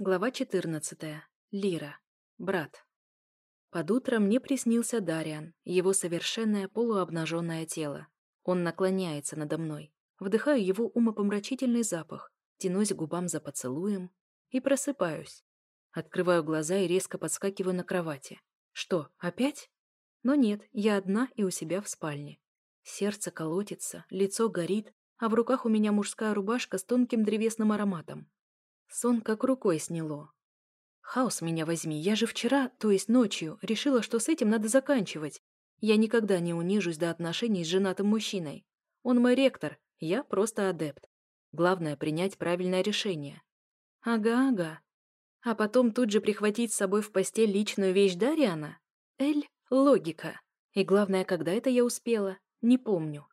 Глава 14. Лира. Брат. Под утро мне приснился Дариан, его совершенное полуобнаженное тело. Он наклоняется надо мной. Вдыхаю его умопомрачительный запах, тянусь губам за поцелуем и просыпаюсь. Открываю глаза и резко подскакиваю на кровати. Что, опять? Но нет, я одна и у себя в спальне. Сердце колотится, лицо горит, а в руках у меня мужская рубашка с тонким древесным ароматом. Сон как рукой сняло. Хаос меня возьми, я же вчера, то есть ночью, решила, что с этим надо заканчивать. Я никогда не унижусь до отношений с женатым мужчиной. Он мой ректор, я просто адепт. Главное — принять правильное решение. Ага-ага. А потом тут же прихватить с собой в постель личную вещь Дариана? Эль, логика. И главное, когда это я успела? Не помню.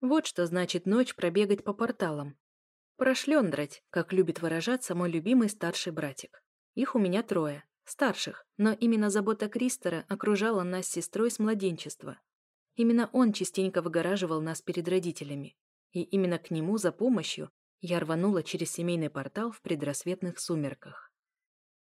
Вот что значит ночь пробегать по порталам. Прошлендрать, как любит выражаться мой любимый старший братик. Их у меня трое, старших, но именно забота Кристера окружала нас с сестрой с младенчества. Именно он частенько выгораживал нас перед родителями. И именно к нему за помощью я рванула через семейный портал в предрассветных сумерках.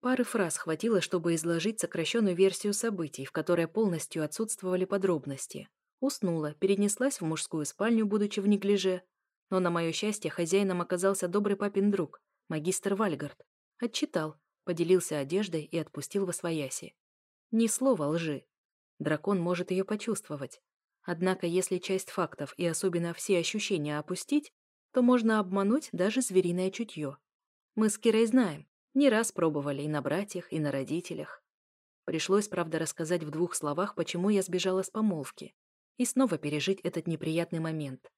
Пары фраз хватило, чтобы изложить сокращенную версию событий, в которой полностью отсутствовали подробности. Уснула, перенеслась в мужскую спальню, будучи в неглиже, но, на мое счастье, хозяином оказался добрый папин друг, магистр Вальгард. Отчитал, поделился одеждой и отпустил во свояси. Ни слова лжи. Дракон может ее почувствовать. Однако, если часть фактов и особенно все ощущения опустить, то можно обмануть даже звериное чутье. Мы с Кирой знаем, не раз пробовали и на братьях, и на родителях. Пришлось, правда, рассказать в двух словах, почему я сбежала с помолвки, и снова пережить этот неприятный момент.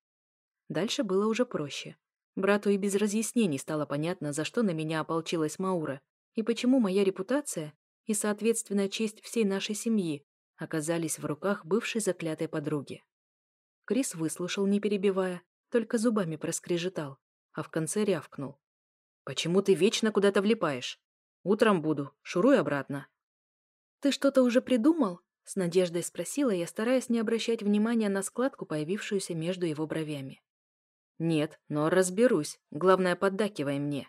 Дальше было уже проще. Брату и без разъяснений стало понятно, за что на меня ополчилась Маура, и почему моя репутация и, соответственно, честь всей нашей семьи оказались в руках бывшей заклятой подруги. Крис выслушал, не перебивая, только зубами проскрежетал, а в конце рявкнул. «Почему ты вечно куда-то влипаешь? Утром буду, шуруй обратно». «Ты что-то уже придумал?» — с надеждой спросила я, стараясь не обращать внимания на складку, появившуюся между его бровями. «Нет, но разберусь. Главное, поддакивай мне».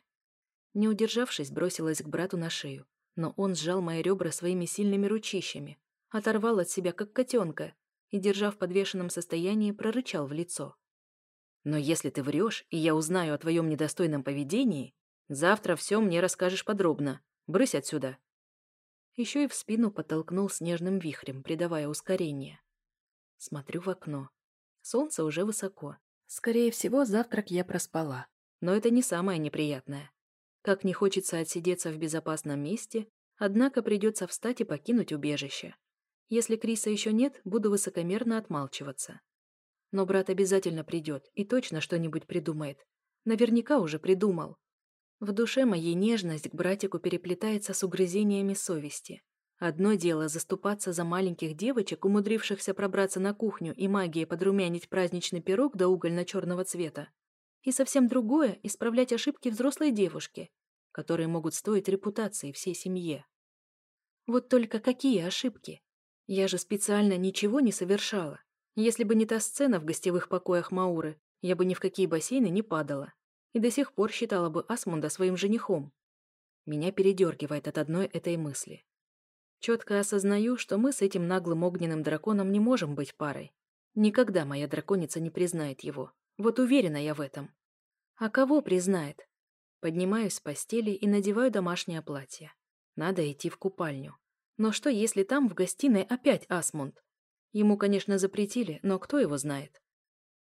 Не удержавшись, бросилась к брату на шею, но он сжал мои ребра своими сильными ручищами, оторвал от себя, как котенка, и, держа в подвешенном состоянии, прорычал в лицо. «Но если ты врешь, и я узнаю о твоем недостойном поведении, завтра все мне расскажешь подробно. Брысь отсюда!» Еще и в спину подтолкнул снежным вихрем, придавая ускорение. Смотрю в окно. Солнце уже высоко, Скорее всего, завтрак я проспала. Но это не самое неприятное. Как не хочется отсидеться в безопасном месте, однако придется встать и покинуть убежище. Если Криса еще нет, буду высокомерно отмалчиваться. Но брат обязательно придет и точно что-нибудь придумает. Наверняка уже придумал. В душе моей нежность к братику переплетается с угрызениями совести. Одно дело заступаться за маленьких девочек, умудрившихся пробраться на кухню и магией подрумянить праздничный пирог до угольно-черного цвета. И совсем другое – исправлять ошибки взрослой девушки, которые могут стоить репутации всей семье. Вот только какие ошибки? Я же специально ничего не совершала. Если бы не та сцена в гостевых покоях Мауры, я бы ни в какие бассейны не падала. И до сих пор считала бы Асмунда своим женихом. Меня передергивает от одной этой мысли. Четко осознаю, что мы с этим наглым огненным драконом не можем быть парой. Никогда моя драконица не признает его. Вот уверена я в этом. А кого признает? Поднимаюсь с постели и надеваю домашнее платье. Надо идти в купальню. Но что, если там в гостиной опять Асмунд? Ему, конечно, запретили, но кто его знает?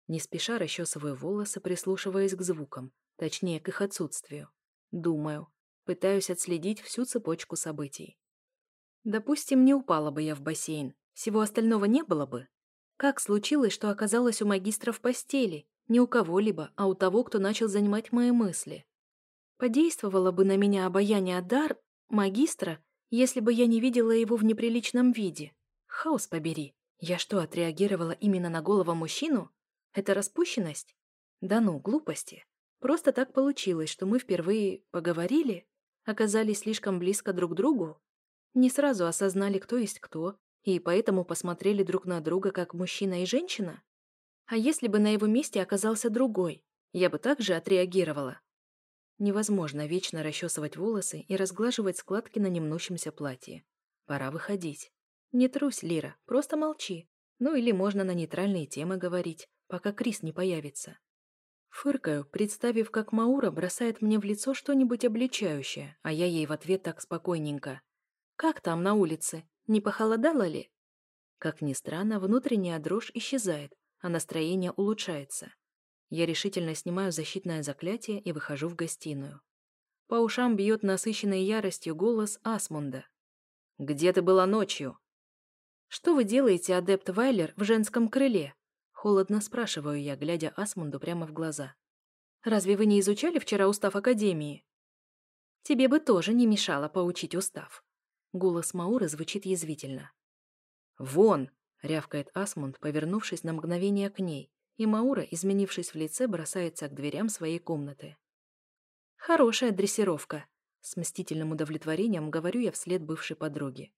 Не спеша расчесываю волосы, прислушиваясь к звукам, точнее, к их отсутствию. Думаю, пытаюсь отследить всю цепочку событий. Допустим, не упала бы я в бассейн. Всего остального не было бы. Как случилось, что оказалась у магистра в постели? Не у кого-либо, а у того, кто начал занимать мои мысли. Подействовало бы на меня обаяние дар магистра, если бы я не видела его в неприличном виде. Хаос побери. Я что, отреагировала именно на голову мужчину? Это распущенность? Да ну, глупости. Просто так получилось, что мы впервые поговорили, оказались слишком близко друг к другу, не сразу осознали, кто есть кто, и поэтому посмотрели друг на друга как мужчина и женщина? А если бы на его месте оказался другой, я бы также отреагировала? Невозможно вечно расчесывать волосы и разглаживать складки на немнущемся платье. Пора выходить. Не трусь, Лира, просто молчи. Ну или можно на нейтральные темы говорить, пока Крис не появится. Фыркаю, представив, как Маура бросает мне в лицо что-нибудь обличающее, а я ей в ответ так спокойненько. «Как там на улице? Не похолодало ли?» Как ни странно, внутренняя дрожь исчезает, а настроение улучшается. Я решительно снимаю защитное заклятие и выхожу в гостиную. По ушам бьет насыщенной яростью голос Асмунда. «Где ты была ночью?» «Что вы делаете, адепт Вайлер, в женском крыле?» Холодно спрашиваю я, глядя Асмунду прямо в глаза. «Разве вы не изучали вчера устав Академии?» «Тебе бы тоже не мешало поучить устав». Голос Мауры звучит язвительно. «Вон!» — рявкает Асмунд, повернувшись на мгновение к ней, и Маура, изменившись в лице, бросается к дверям своей комнаты. «Хорошая дрессировка», — с мстительным удовлетворением говорю я вслед бывшей подруге.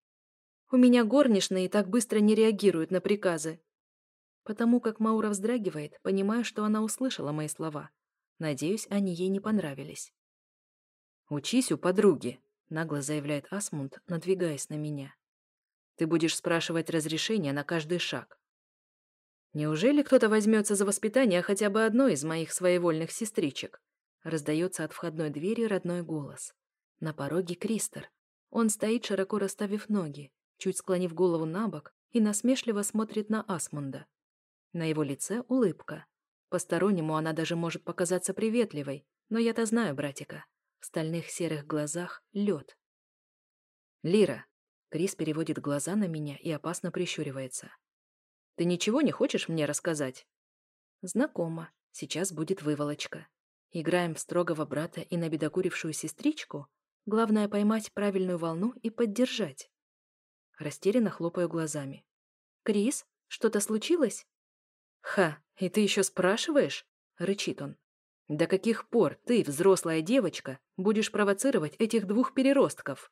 «У меня горничные так быстро не реагируют на приказы». Потому как Маура вздрагивает, понимаю, что она услышала мои слова. Надеюсь, они ей не понравились. «Учись у подруги», — нагло заявляет Асмунд, надвигаясь на меня. «Ты будешь спрашивать разрешения на каждый шаг. «Неужели кто-то возьмется за воспитание хотя бы одной из моих своевольных сестричек?» Раздается от входной двери родной голос. На пороге Кристер. Он стоит, широко расставив ноги, чуть склонив голову на бок и насмешливо смотрит на Асмунда. На его лице улыбка. Постороннему она даже может показаться приветливой, но я-то знаю братика. В стальных серых глазах лед. «Лира!» Крис переводит глаза на меня и опасно прищуривается. Ты ничего не хочешь мне рассказать?» «Знакомо. Сейчас будет выволочка. Играем в строгого брата и набедокурившую сестричку? Главное поймать правильную волну и поддержать». Растерянно хлопаю глазами. «Крис, что-то случилось?» «Ха, и ты еще спрашиваешь?» — рычит он. «До каких пор ты, взрослая девочка, будешь провоцировать этих двух переростков?»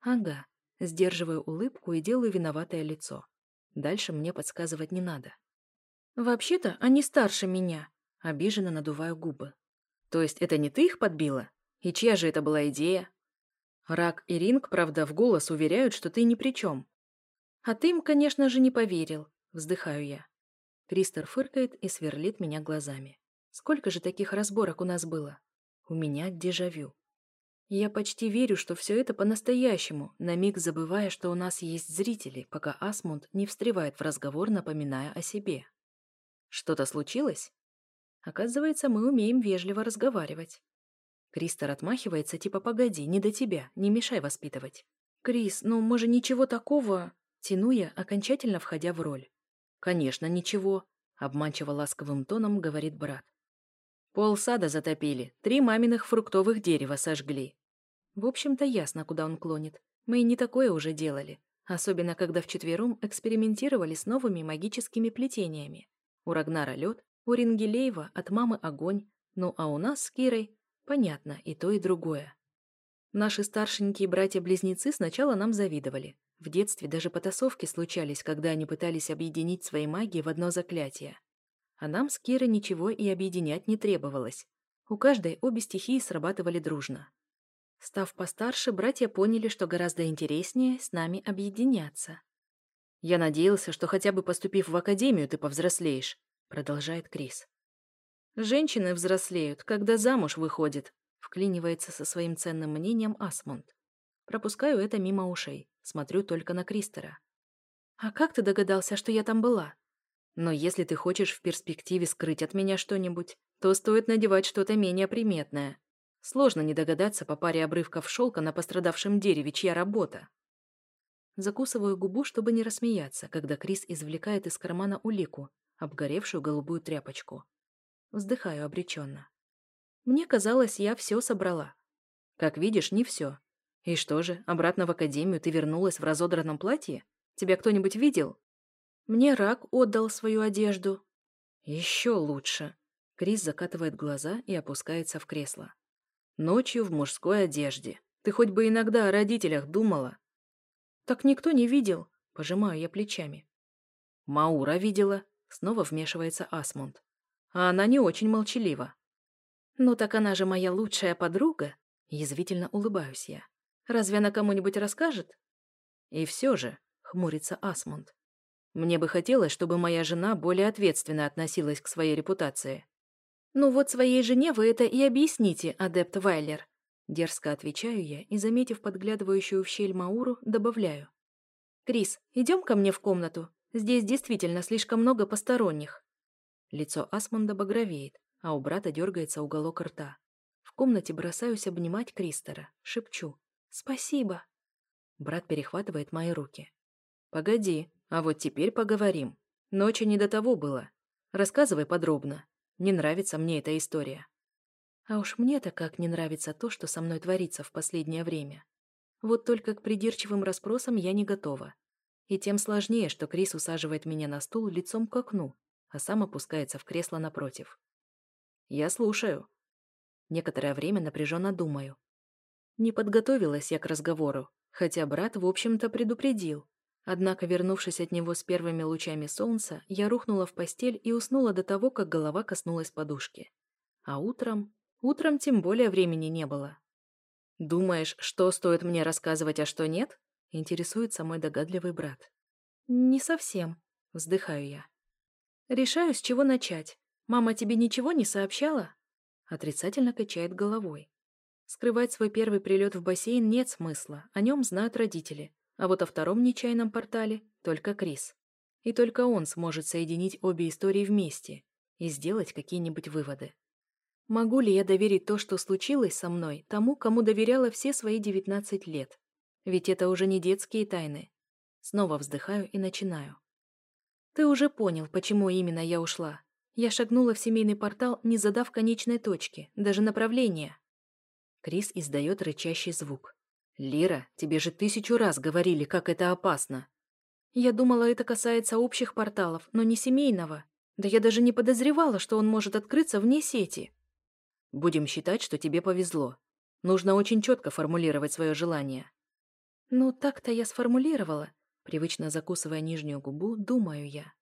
«Ага», — сдерживаю улыбку и делаю виноватое лицо. Дальше мне подсказывать не надо. «Вообще-то они старше меня», — обиженно надуваю губы. «То есть это не ты их подбила? И чья же это была идея?» Рак и Ринг, правда, в голос уверяют, что ты ни при чем. «А ты им, конечно же, не поверил», — вздыхаю я. Кристер фыркает и сверлит меня глазами. «Сколько же таких разборок у нас было? У меня дежавю. Я почти верю, что все это по-настоящему, на миг забывая, что у нас есть зрители, пока Асмунд не встревает в разговор, напоминая о себе. Что-то случилось? Оказывается, мы умеем вежливо разговаривать. Кристор отмахивается, типа «погоди, не до тебя, не мешай воспитывать». «Крис, ну мы же ничего такого...» Тяну я, окончательно входя в роль. «Конечно, ничего», — обманчиво ласковым тоном говорит брат. Пол сада затопили, три маминых фруктовых дерева сожгли. В общем-то, ясно, куда он клонит. Мы и не такое уже делали. Особенно, когда вчетвером экспериментировали с новыми магическими плетениями. У Рагнара лед, у Рингелеева от мамы огонь, ну а у нас с Кирой, понятно, и то, и другое. Наши старшенькие братья-близнецы сначала нам завидовали. В детстве даже потасовки случались, когда они пытались объединить свои магии в одно заклятие. А нам с Кирой ничего и объединять не требовалось. У каждой обе стихии срабатывали дружно. Став постарше, братья поняли, что гораздо интереснее с нами объединяться. «Я надеялся, что хотя бы поступив в академию, ты повзрослеешь», — продолжает Крис. «Женщины взрослеют, когда замуж выходит», — вклинивается со своим ценным мнением Асмунд. Пропускаю это мимо ушей, смотрю только на Кристера. «А как ты догадался, что я там была?» Но если ты хочешь в перспективе скрыть от меня что-нибудь, то стоит надевать что-то менее приметное. Сложно не догадаться по паре обрывков шелка на пострадавшем дереве, чья работа. Закусываю губу, чтобы не рассмеяться, когда Крис извлекает из кармана улику, обгоревшую голубую тряпочку. Вздыхаю обреченно. Мне казалось, я все собрала. Как видишь, не все. И что же, обратно в академию ты вернулась в разодранном платье? Тебя кто-нибудь видел? Мне рак отдал свою одежду. Еще лучше. Крис закатывает глаза и опускается в кресло. Ночью в мужской одежде. Ты хоть бы иногда о родителях думала. Так никто не видел. Пожимаю я плечами. Маура видела. Снова вмешивается Асмунд. А она не очень молчалива. «Ну так она же моя лучшая подруга!» Язвительно улыбаюсь я. «Разве она кому-нибудь расскажет?» «И все же», — хмурится Асмунд, «мне бы хотелось, чтобы моя жена более ответственно относилась к своей репутации». «Ну вот своей жене вы это и объясните, адепт Вайлер», Дерзко отвечаю я и, заметив подглядывающую в щель Мауру, добавляю. «Крис, идем ко мне в комнату. Здесь действительно слишком много посторонних». Лицо Асмунда багровеет, а у брата дергается уголок рта. В комнате бросаюсь обнимать Кристера, шепчу «Спасибо». Брат перехватывает мои руки. «Погоди, а вот теперь поговорим. Ночью не до того было. Рассказывай подробно. Не нравится мне эта история». А уж мне-то как не нравится то, что со мной творится в последнее время. Вот только к придирчивым расспросам я не готова. И тем сложнее, что Крис усаживает меня на стул лицом к окну, а сам опускается в кресло напротив. Я слушаю. Некоторое время напряженно думаю. Не подготовилась я к разговору, хотя брат, в общем-то, предупредил. Однако, вернувшись от него с первыми лучами солнца, я рухнула в постель и уснула до того, как голова коснулась подушки. А утром... Утром тем более времени не было. «Думаешь, что стоит мне рассказывать, а что нет?» — интересуется мой догадливый брат. «Не совсем», — вздыхаю я. «Решаю, с чего начать. Мама тебе ничего не сообщала?» Отрицательно качает головой. Скрывать свой первый прилет в бассейн нет смысла, о нем знают родители, а вот о втором нечаянном портале только Крис. И только он сможет соединить обе истории вместе и сделать какие-нибудь выводы. Могу ли я доверить то, что случилось со мной, тому, кому доверяла все свои 19 лет? Ведь это уже не детские тайны. Снова вздыхаю и начинаю. Ты уже понял, почему именно я ушла. Я шагнула в семейный портал, не задав конечной точки, даже направления. Крис издает рычащий звук. «Лира, тебе же тысячу раз говорили, как это опасно!» Я думала, это касается общих порталов, но не семейного. Да я даже не подозревала, что он может открыться вне сети. Будем считать, что тебе повезло. Нужно очень четко формулировать свое желание. Ну, так-то я сформулировала. Привычно закусывая нижнюю губу, думаю я.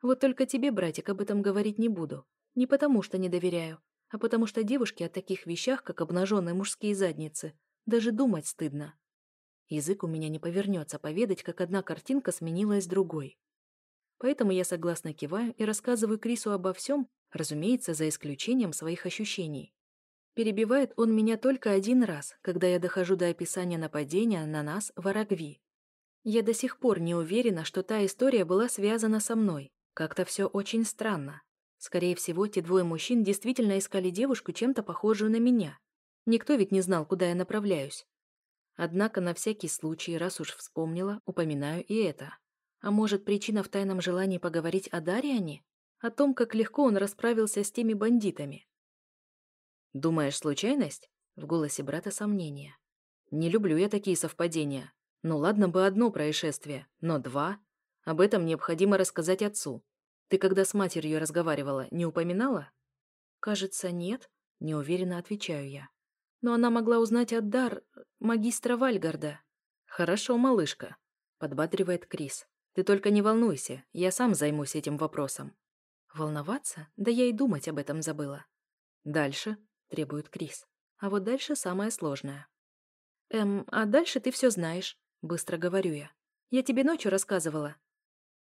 Вот только тебе, братик, об этом говорить не буду. Не потому, что не доверяю, а потому что девушке о таких вещах, как обнаженные мужские задницы, даже думать стыдно. Язык у меня не повернется поведать, как одна картинка сменилась другой. Поэтому я согласно киваю и рассказываю Крису обо всем, разумеется, за исключением своих ощущений. Перебивает он меня только один раз, когда я дохожу до описания нападения на нас в Арагви. Я до сих пор не уверена, что та история была связана со мной. Как-то все очень странно. Скорее всего, те двое мужчин действительно искали девушку, чем-то похожую на меня. Никто ведь не знал, куда я направляюсь. Однако на всякий случай, раз уж вспомнила, упоминаю и это. А может, причина в тайном желании поговорить о Дариане? О том, как легко он расправился с теми бандитами? «Думаешь, случайность?» В голосе брата сомнения. «Не люблю я такие совпадения. Ну ладно бы одно происшествие, но два. Об этом необходимо рассказать отцу. Ты когда с матерью разговаривала, не упоминала?» «Кажется, нет», — неуверенно отвечаю я. «Но она могла узнать от дар магистра Вальгарда». «Хорошо, малышка», — подбадривает Крис. Ты только не волнуйся, я сам займусь этим вопросом. Волноваться? Да я и думать об этом забыла. Дальше, требует Крис. А вот дальше самое сложное. Эм, а дальше ты все знаешь, быстро говорю я. Я тебе ночью рассказывала.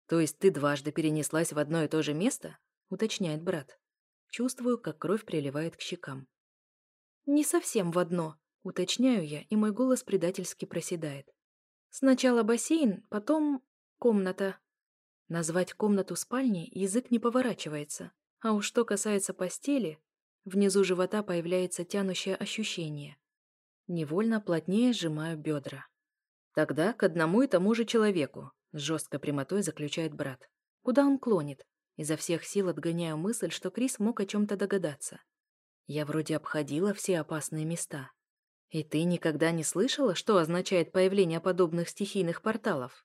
То есть ты дважды перенеслась в одно и то же место? Уточняет брат. Чувствую, как кровь приливает к щекам. Не совсем в одно, уточняю я, и мой голос предательски проседает. Сначала бассейн, потом Комната. Назвать комнату спальней язык не поворачивается. А уж что касается постели, внизу живота появляется тянущее ощущение. Невольно плотнее сжимаю бедра. Тогда к одному и тому же человеку, с жесткой прямотой заключает брат. Куда он клонит? Изо всех сил отгоняю мысль, что Крис мог о чем-то догадаться. Я вроде обходила все опасные места. И ты никогда не слышала, что означает появление подобных стихийных порталов?